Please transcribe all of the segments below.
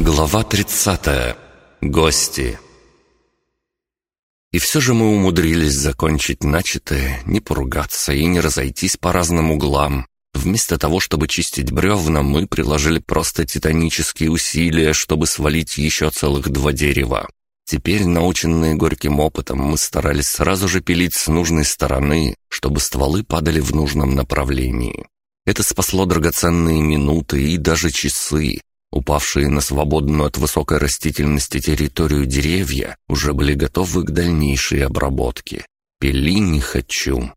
Глава 30. Гости. И все же мы умудрились закончить начатое, не поругаться и не разойтись по разным углам. Вместо того, чтобы чистить бревна, мы приложили просто титанические усилия, чтобы свалить еще целых два дерева. Теперь, наученные горьким опытом, мы старались сразу же пилить с нужной стороны, чтобы стволы падали в нужном направлении. Это спасло драгоценные минуты и даже часы, Упавшие на свободную от высокой растительности территорию деревья уже были готовы к дальнейшей обработке. Пили не хочу.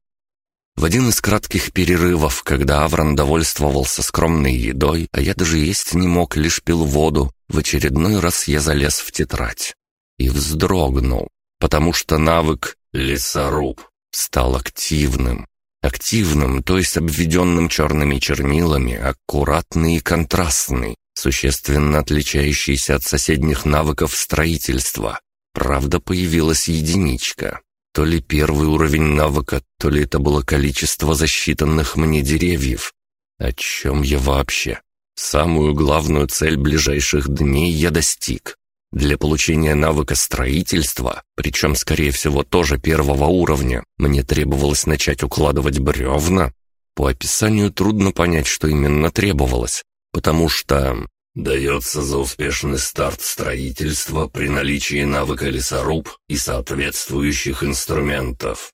В один из кратких перерывов, когда Аврон довольствовался скромной едой, а я даже есть не мог, лишь пил воду, в очередной раз я залез в тетрадь. И вздрогнул, потому что навык «лесоруб» стал активным. Активным, то есть обведенным черными чернилами, аккуратный и контрастный, существенно отличающийся от соседних навыков строительства. Правда, появилась единичка. То ли первый уровень навыка, то ли это было количество засчитанных мне деревьев. О чем я вообще? Самую главную цель ближайших дней я достиг. Для получения навыка строительства, причем, скорее всего, тоже первого уровня, мне требовалось начать укладывать бревна. По описанию трудно понять, что именно требовалось потому что дается за успешный старт строительства при наличии навыка лесоруб и соответствующих инструментов.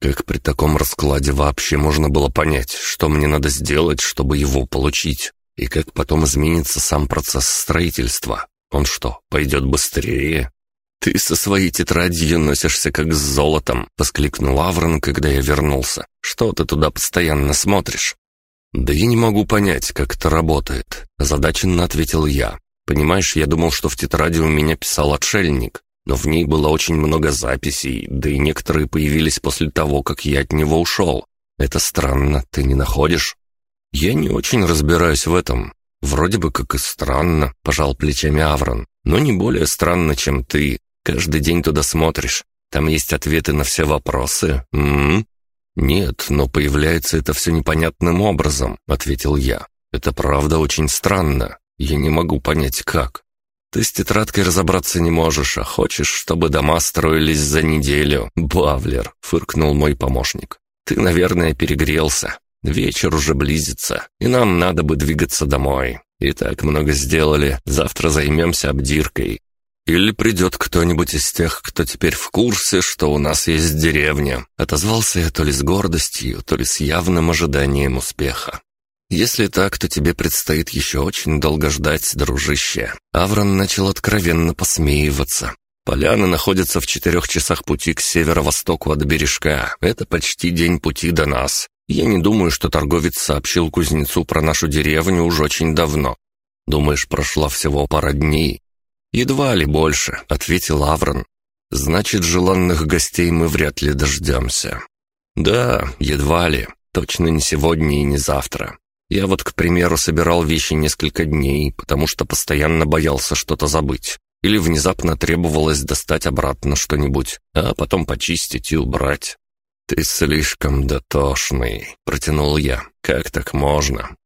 Как при таком раскладе вообще можно было понять, что мне надо сделать, чтобы его получить, и как потом изменится сам процесс строительства? Он что, пойдет быстрее? «Ты со своей тетрадью носишься как с золотом», — воскликнул Аврон, когда я вернулся. «Что ты туда постоянно смотришь?» «Да я не могу понять, как это работает», — озадаченно ответил я. «Понимаешь, я думал, что в тетради у меня писал отшельник, но в ней было очень много записей, да и некоторые появились после того, как я от него ушел. Это странно, ты не находишь?» «Я не очень разбираюсь в этом. Вроде бы как и странно», — пожал плечами Аврон. «Но не более странно, чем ты. Каждый день туда смотришь. Там есть ответы на все вопросы. М -м? «Нет, но появляется это все непонятным образом», — ответил я. «Это правда очень странно. Я не могу понять, как. Ты с тетрадкой разобраться не можешь, а хочешь, чтобы дома строились за неделю. Бавлер», — фыркнул мой помощник. «Ты, наверное, перегрелся. Вечер уже близится, и нам надо бы двигаться домой. И так много сделали, завтра займемся обдиркой. «Или придет кто-нибудь из тех, кто теперь в курсе, что у нас есть деревня», отозвался я то ли с гордостью, то ли с явным ожиданием успеха. «Если так, то тебе предстоит еще очень долго ждать, дружище». Аврон начал откровенно посмеиваться. «Поляна находится в четырех часах пути к северо-востоку от бережка. Это почти день пути до нас. Я не думаю, что торговец сообщил кузнецу про нашу деревню уж очень давно. Думаешь, прошла всего пара дней, «Едва ли больше», — ответил Аврон. «Значит, желанных гостей мы вряд ли дождемся». «Да, едва ли. Точно не сегодня и не завтра. Я вот, к примеру, собирал вещи несколько дней, потому что постоянно боялся что-то забыть. Или внезапно требовалось достать обратно что-нибудь, а потом почистить и убрать. «Ты слишком дотошный», — протянул я. «Как так можно?»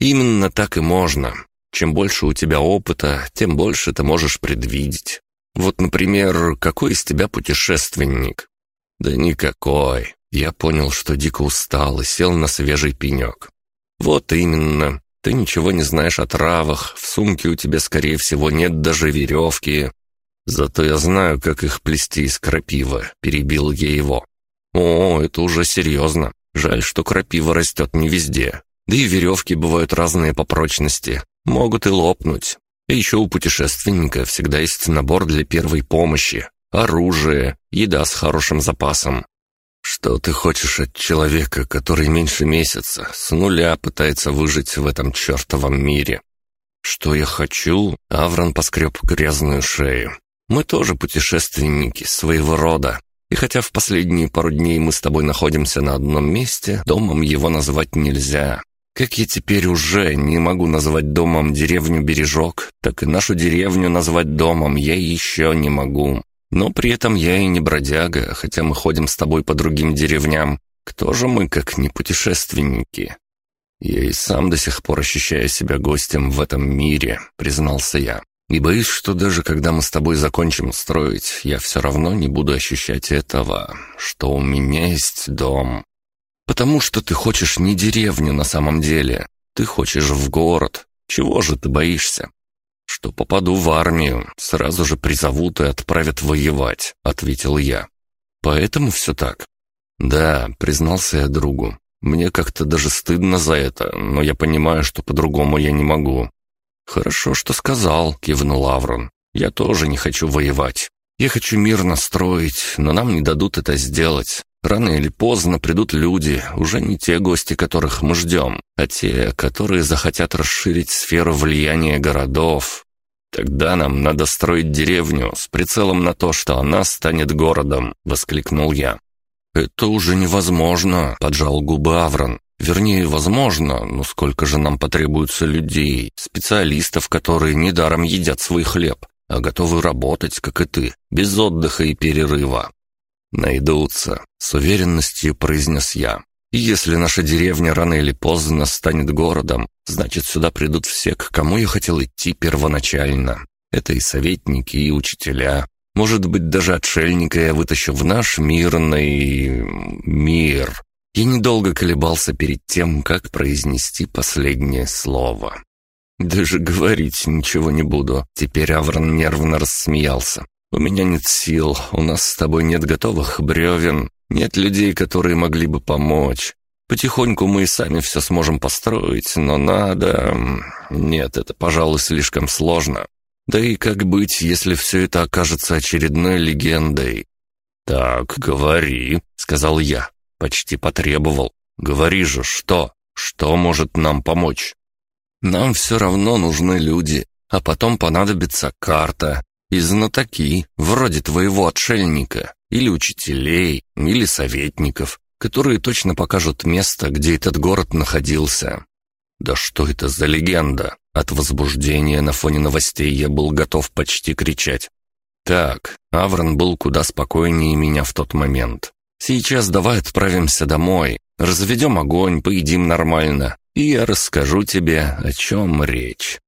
«Именно так и можно. Чем больше у тебя опыта, тем больше ты можешь предвидеть. Вот, например, какой из тебя путешественник? Да никакой. Я понял, что дико устал и сел на свежий пенек. Вот именно. Ты ничего не знаешь о травах, в сумке у тебя, скорее всего, нет даже веревки. Зато я знаю, как их плести из крапивы, перебил я его. О, это уже серьезно. Жаль, что крапива растет не везде. Да и веревки бывают разные по прочности могут и лопнуть. И еще у путешественника всегда есть набор для первой помощи, оружие, еда с хорошим запасом. Что ты хочешь от человека, который меньше месяца, с нуля пытается выжить в этом чертовом мире? Что я хочу? Аврон поскреб грязную шею. Мы тоже путешественники, своего рода. И хотя в последние пару дней мы с тобой находимся на одном месте, домом его назвать нельзя. Как я теперь уже не могу назвать домом деревню Бережок, так и нашу деревню назвать домом я еще не могу. Но при этом я и не бродяга, хотя мы ходим с тобой по другим деревням. Кто же мы, как не путешественники? Я и сам до сих пор ощущаю себя гостем в этом мире, признался я. И боюсь, что даже когда мы с тобой закончим строить, я все равно не буду ощущать этого, что у меня есть дом. Потому что ты хочешь не деревню на самом деле, ты хочешь в город. Чего же ты боишься? Что попаду в армию, сразу же призовут и отправят воевать, ответил я. Поэтому все так. Да, признался я другу. Мне как-то даже стыдно за это, но я понимаю, что по-другому я не могу». «Хорошо, что сказал», — кивнул Аврон. «Я тоже не хочу воевать. Я хочу мирно строить, но нам не дадут это сделать. Рано или поздно придут люди, уже не те гости, которых мы ждем, а те, которые захотят расширить сферу влияния городов. Тогда нам надо строить деревню с прицелом на то, что она станет городом», — воскликнул я. «Это уже невозможно», — поджал губы Аврон. «Вернее, возможно, но сколько же нам потребуется людей, специалистов, которые недаром едят свой хлеб, а готовы работать, как и ты, без отдыха и перерыва». «Найдутся», — с уверенностью произнес я. «И если наша деревня рано или поздно станет городом, значит, сюда придут все, к кому я хотел идти первоначально. Это и советники, и учителя, может быть, даже отшельника я вытащу в наш мирный... мир. Я недолго колебался перед тем, как произнести последнее слово. «Даже говорить ничего не буду». Теперь Аврон нервно рассмеялся. «У меня нет сил, у нас с тобой нет готовых бревен, нет людей, которые могли бы помочь. Потихоньку мы и сами все сможем построить, но надо... Нет, это, пожалуй, слишком сложно. Да и как быть, если все это окажется очередной легендой? «Так, говори», — сказал я, почти потребовал. «Говори же, что? Что может нам помочь?» «Нам все равно нужны люди, а потом понадобится карта и знатоки, вроде твоего отшельника, или учителей, или советников, которые точно покажут место, где этот город находился. Да что это за легенда? От возбуждения на фоне новостей я был готов почти кричать. Так, Аврон был куда спокойнее меня в тот момент. Сейчас давай отправимся домой, разведем огонь, поедим нормально, и я расскажу тебе, о чем речь.